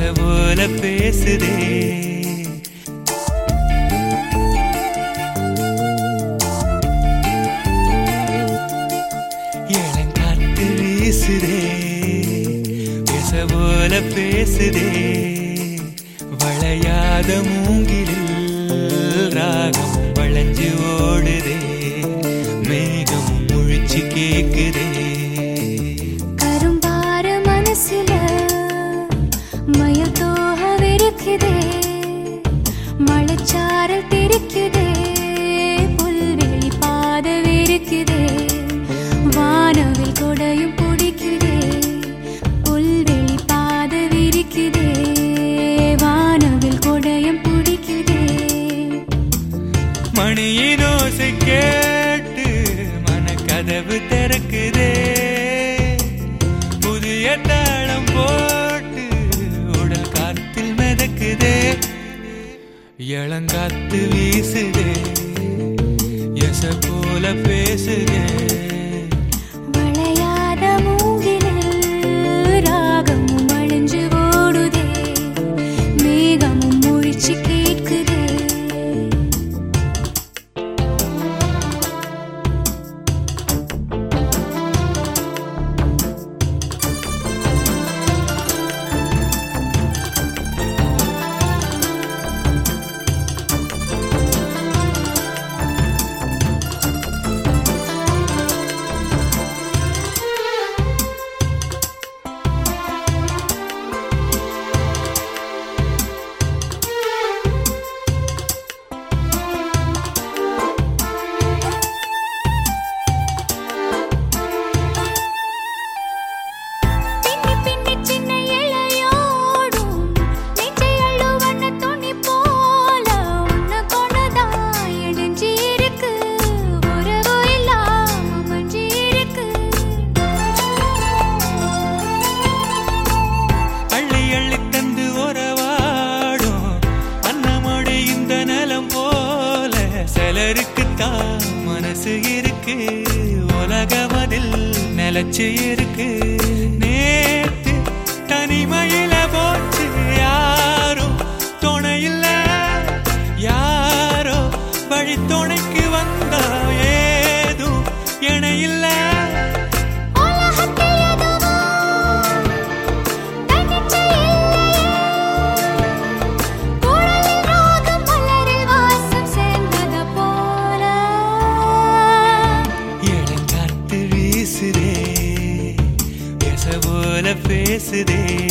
ஆசை போல பேசுதே. இளங்காத்து வீசுதே. பேச போல பேசுதே. வளையாத மூங்கிலில் ராகம் வளைஞ்சு ஓடுதே. மேகம் முழிச்சு கேக்குதே. மணியின் ஓசை கேட்டு மனக்கதவு திறக்குதே. புதிய தாளம் போட்டு உடல் காத்தில் மிதக்குதே. இளங்காத்து வீசுதே. எச போல பேசுதே. சிலருக்குத்தான் மனசு இருக்கு. உலகமதில் நிலச்சு இருக்கு. நேத்து தனிமையில் பேசுதே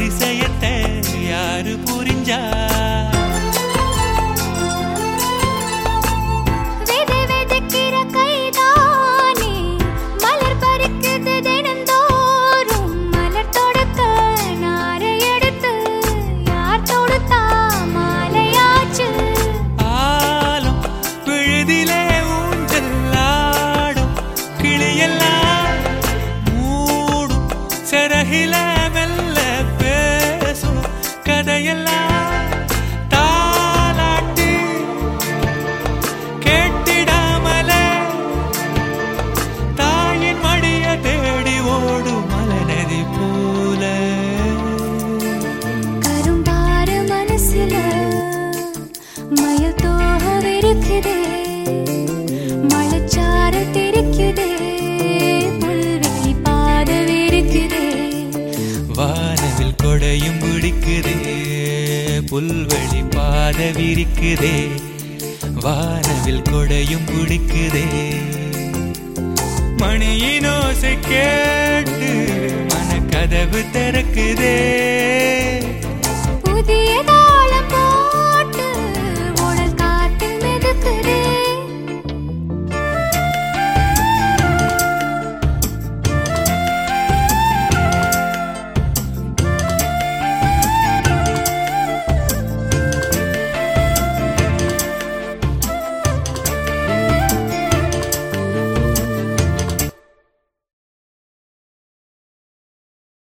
dice புல்வழி பாத விரிக்குதே. வானவில் கொடையும் பிடிக்குதே மணியின் ஓசை கேட்டு மனக்கதவு திறக்குதே.